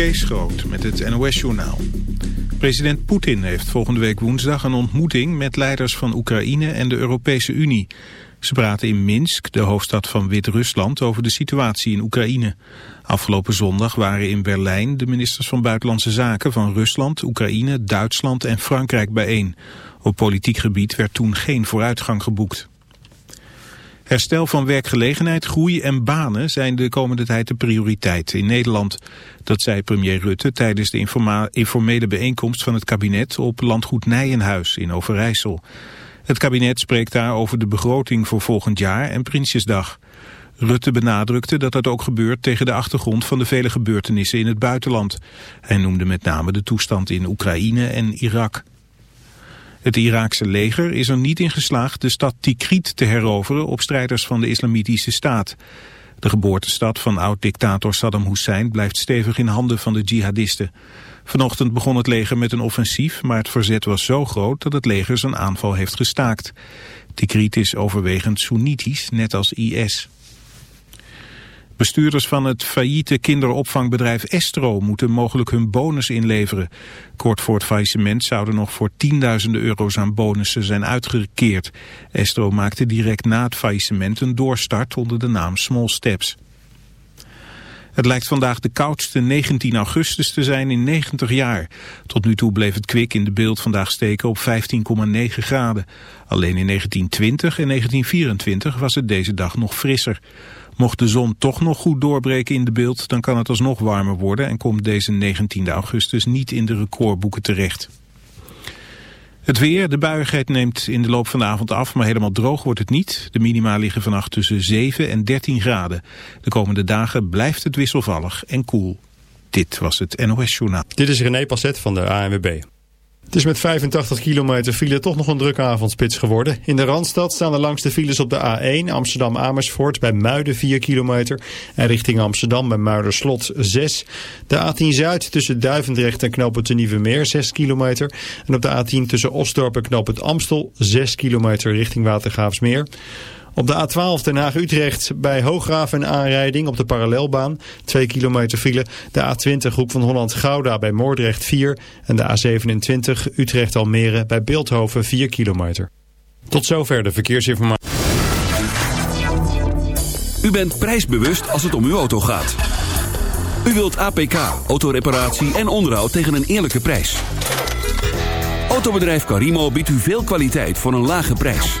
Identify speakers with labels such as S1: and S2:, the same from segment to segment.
S1: Kees Groot met het NOS-journaal. President Poetin heeft volgende week woensdag een ontmoeting met leiders van Oekraïne en de Europese Unie. Ze praten in Minsk, de hoofdstad van Wit-Rusland, over de situatie in Oekraïne. Afgelopen zondag waren in Berlijn de ministers van Buitenlandse Zaken van Rusland, Oekraïne, Duitsland en Frankrijk bijeen. Op politiek gebied werd toen geen vooruitgang geboekt. Herstel van werkgelegenheid, groei en banen zijn de komende tijd de prioriteit in Nederland. Dat zei premier Rutte tijdens de informele bijeenkomst van het kabinet op landgoed Nijenhuis in Overijssel. Het kabinet spreekt daar over de begroting voor volgend jaar en Prinsjesdag. Rutte benadrukte dat dat ook gebeurt tegen de achtergrond van de vele gebeurtenissen in het buitenland. Hij noemde met name de toestand in Oekraïne en Irak. Het Iraakse leger is er niet in geslaagd de stad Tikrit te heroveren op strijders van de islamitische staat. De geboortestad van oud-dictator Saddam Hussein blijft stevig in handen van de jihadisten. Vanochtend begon het leger met een offensief, maar het verzet was zo groot dat het leger zijn aanval heeft gestaakt. Tikrit is overwegend Soenitisch, net als IS. Bestuurders van het failliete kinderopvangbedrijf Estro moeten mogelijk hun bonus inleveren. Kort voor het faillissement zouden nog voor tienduizenden euro's aan bonussen zijn uitgekeerd. Estro maakte direct na het faillissement een doorstart onder de naam Small Steps. Het lijkt vandaag de koudste 19 augustus te zijn in 90 jaar. Tot nu toe bleef het kwik in de beeld vandaag steken op 15,9 graden. Alleen in 1920 en 1924 was het deze dag nog frisser. Mocht de zon toch nog goed doorbreken in de beeld, dan kan het alsnog warmer worden en komt deze 19 augustus niet in de recordboeken terecht. Het weer, de buigheid neemt in de loop van de avond af, maar helemaal droog wordt het niet. De minima liggen vannacht tussen 7 en 13 graden. De komende dagen blijft het wisselvallig en koel. Dit was het NOS Journaal.
S2: Dit is René Passet van de ANWB. Het is met 85 kilometer file toch nog een drukke avondspits geworden. In de Randstad staan de files op de A1 Amsterdam-Amersfoort bij Muiden 4 kilometer. En richting Amsterdam bij Muiderslot 6. De A10 Zuid tussen Duivendrecht en Knoopend de Nieuwe Meer 6 kilometer. En op de A10 tussen Osdorp en Knoopend Amstel 6 kilometer richting Watergraafsmeer. Op de A12 Den Haag-Utrecht bij Hooggraven een aanrijding op de parallelbaan. 2 kilometer file. De A20 Groep van Holland-Gouda bij Moordrecht 4. En de A27 Utrecht-Almere bij Beeldhoven 4 kilometer. Tot zover de verkeersinformatie.
S3: U bent prijsbewust als het om uw auto gaat. U wilt APK, autoreparatie en onderhoud tegen een eerlijke prijs. Autobedrijf Carimo biedt u veel kwaliteit voor een lage prijs.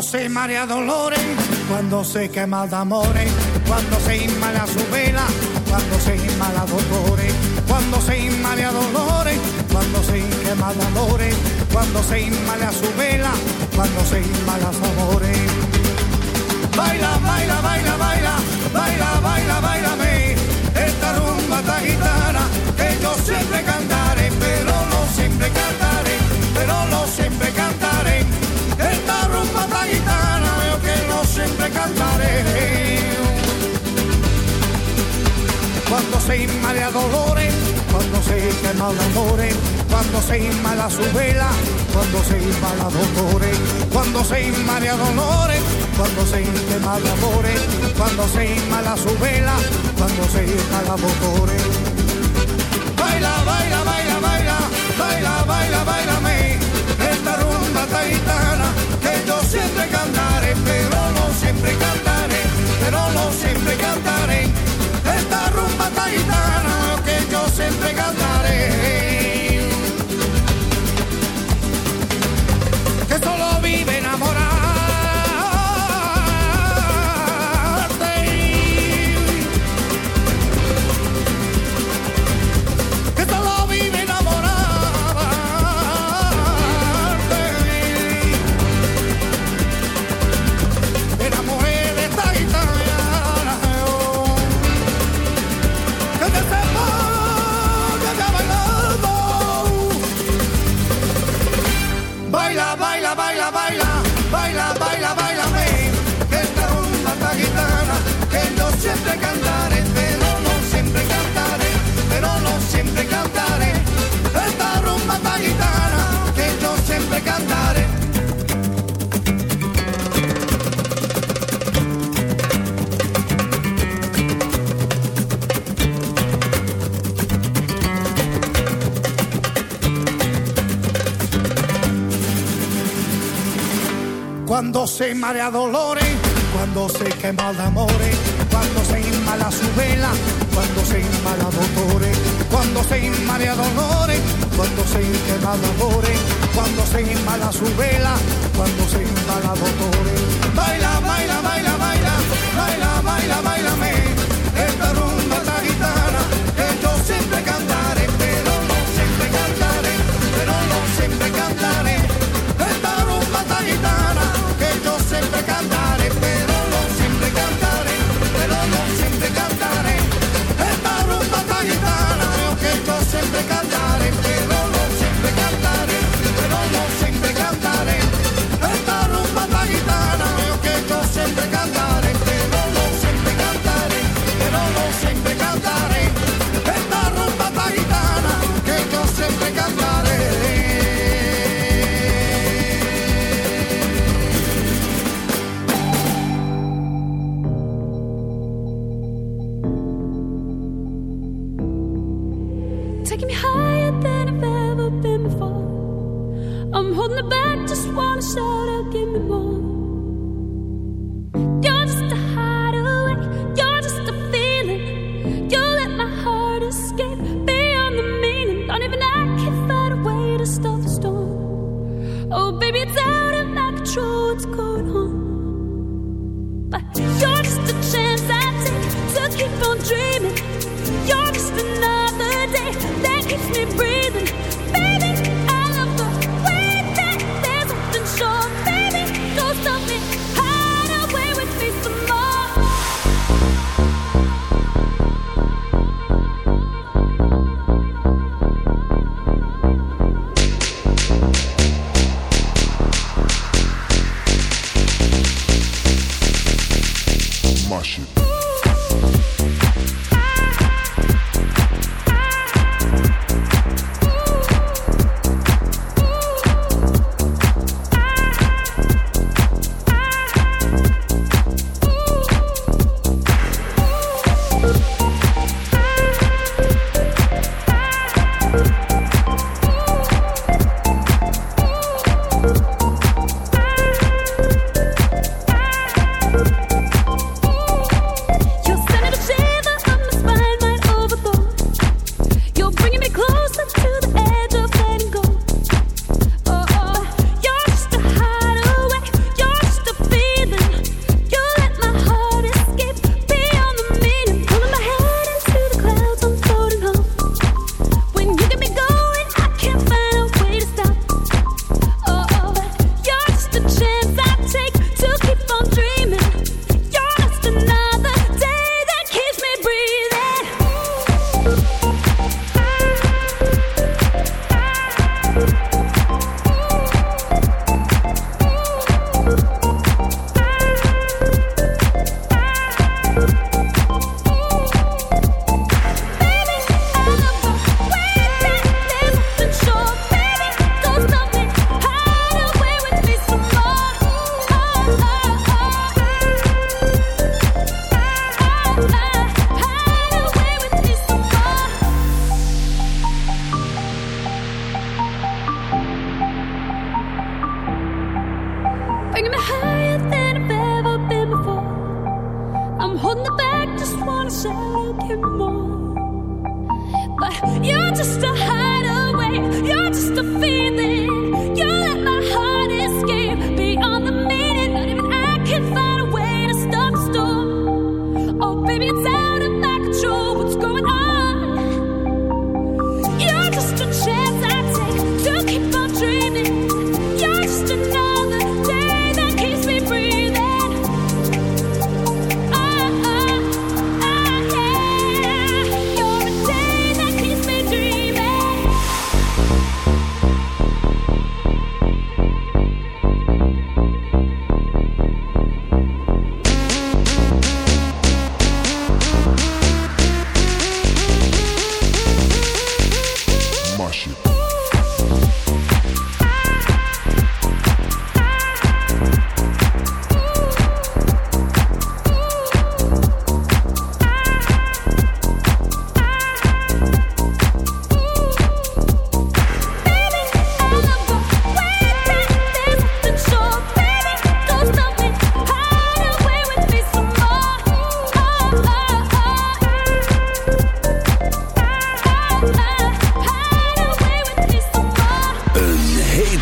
S4: Cuando se marea dolores, cuando se quema de amores, cuando se inmala su vela, cuando se inmala dolores, cuando se inmala dolores, cuando se quema de amores, cuando se inmala su vela, cuando se inmala amores. Baila, baila, baila, baila, baila, baila, baila, Cuando se inmala dolores, cuando se quema de amores, cuando se inmala su vela, cuando se inmala dolores, cuando se inmala dolores, cuando se quema de amores, cuando se inmala su vela, cuando se inmala dolores. Baila, baila, baila, baila, baila, baila, baila, me esta rumba esta gitana que yo siempre cantaré, pero no siempre cantaré, pero no siempre cantaré samba taitana que yo siempre cantaba. Se marea dolores, cuando se quema de amores, cuando se inmala su vela, cuando se inmala dolores, cuando se inmala dolores, cuando se quema de amores, cuando se inmala su vela, cuando se inmala dolores. Baila, baila, baila, baila, baila, baila, baila, me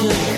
S5: should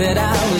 S5: that I was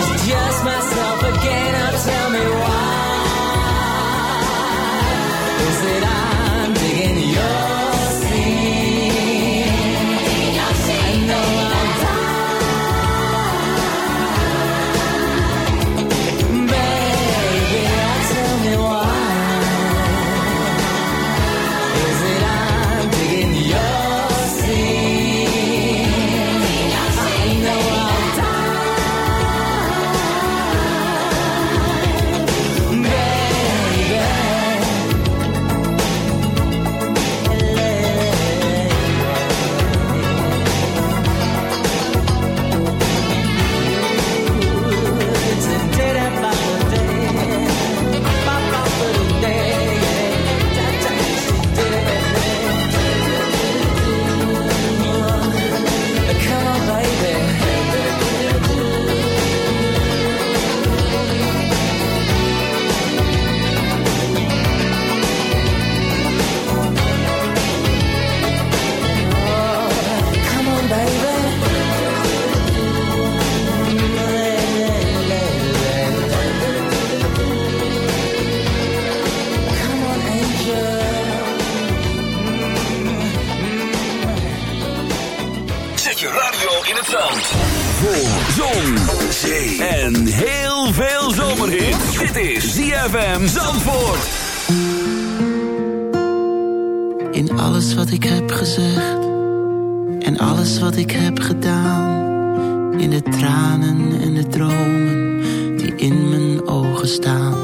S6: de tranen en de dromen die in mijn ogen staan.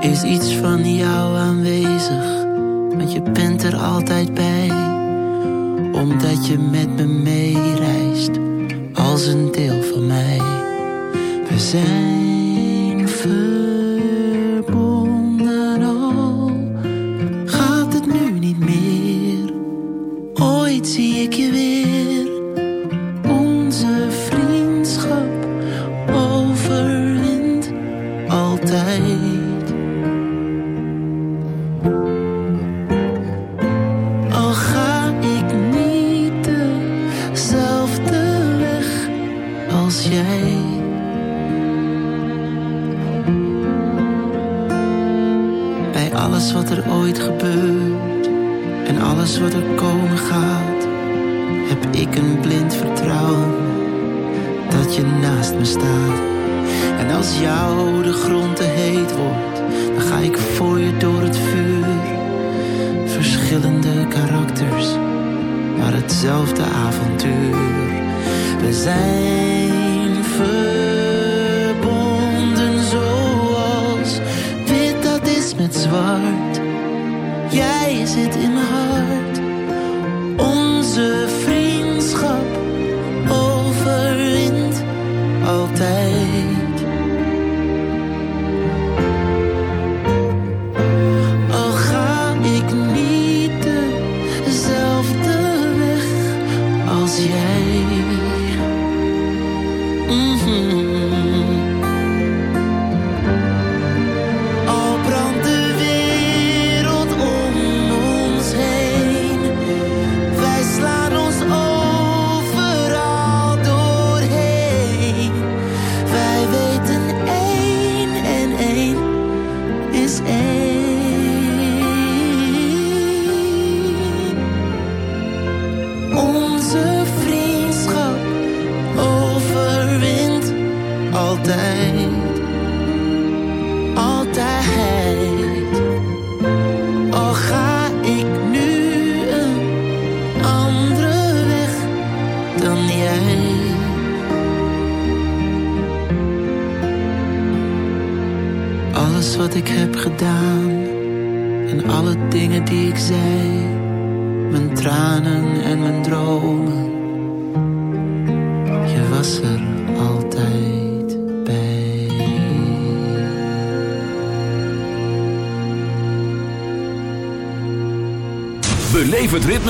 S6: Is iets van jou aanwezig, want je bent er altijd bij. Omdat je met me meereist, als een deel van mij. We zijn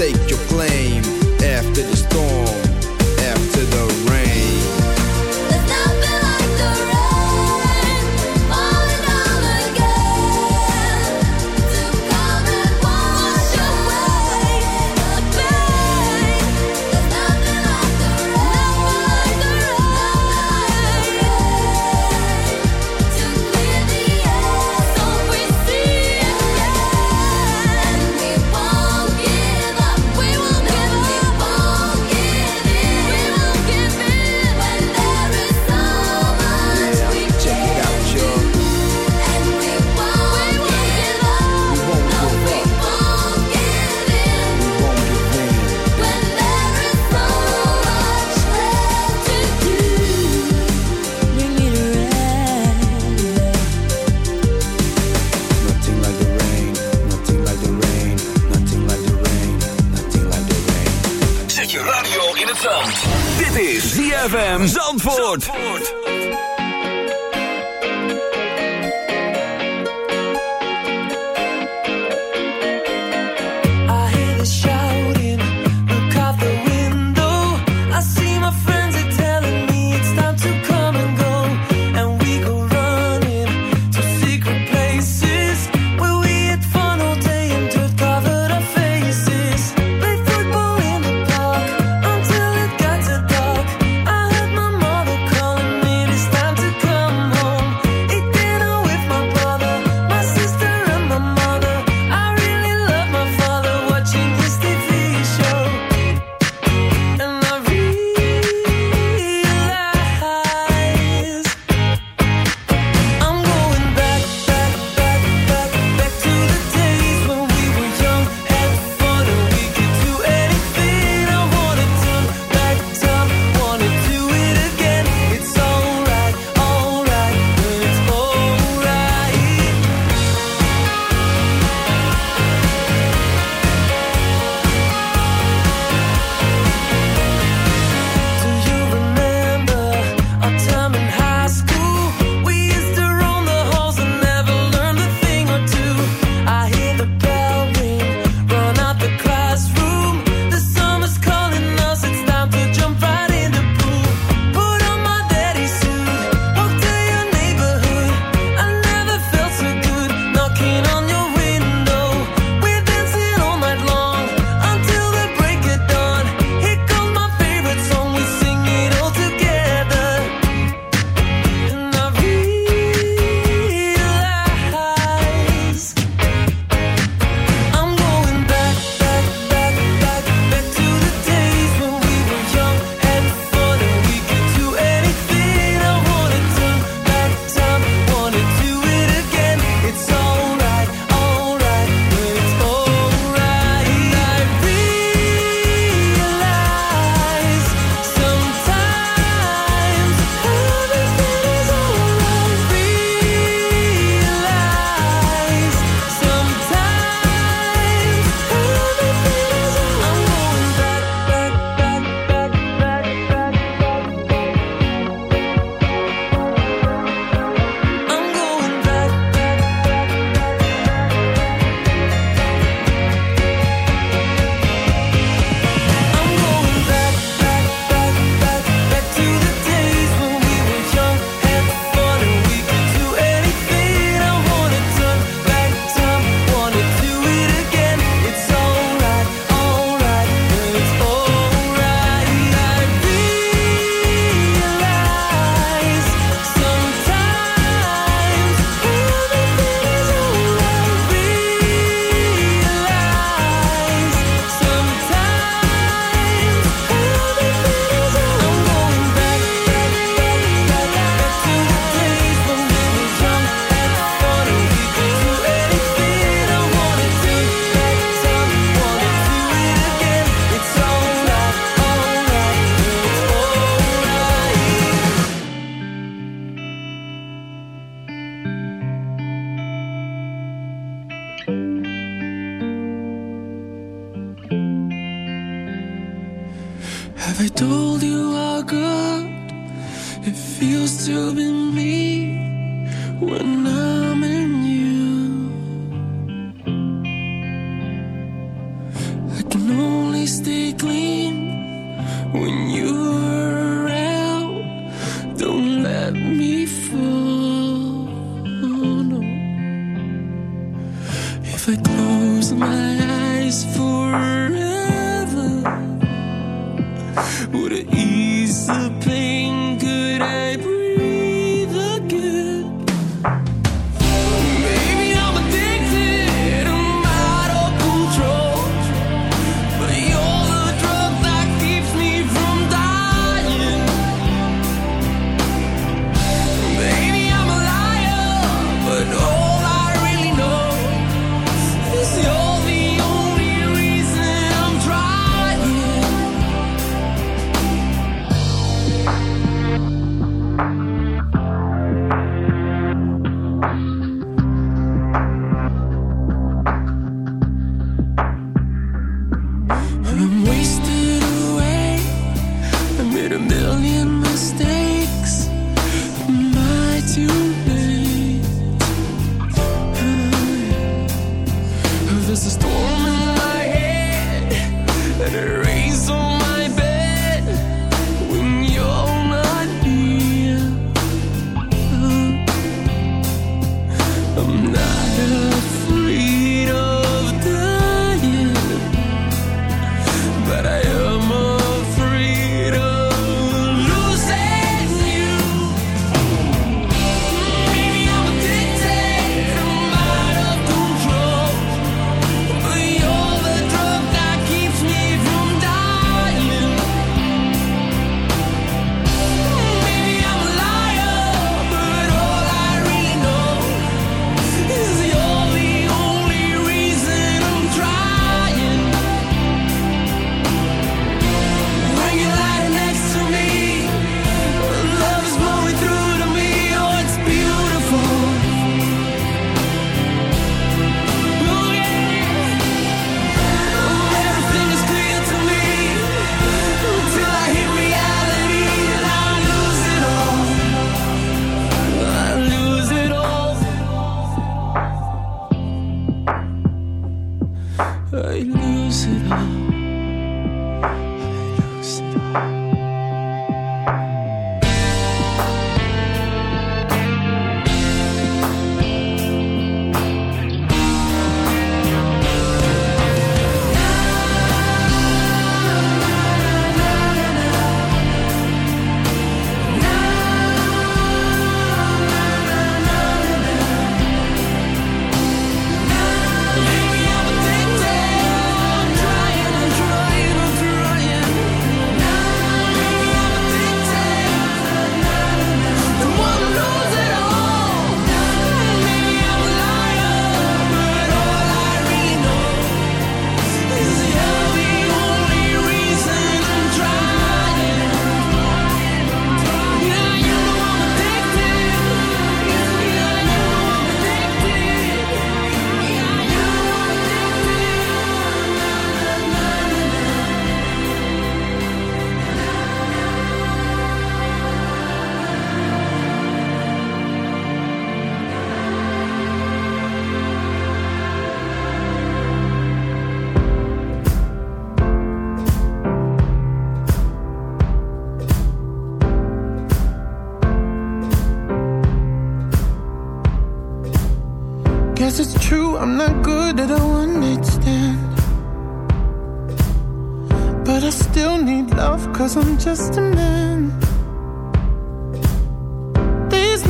S3: stake your claim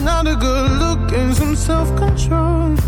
S7: not a good look and some
S6: self-control.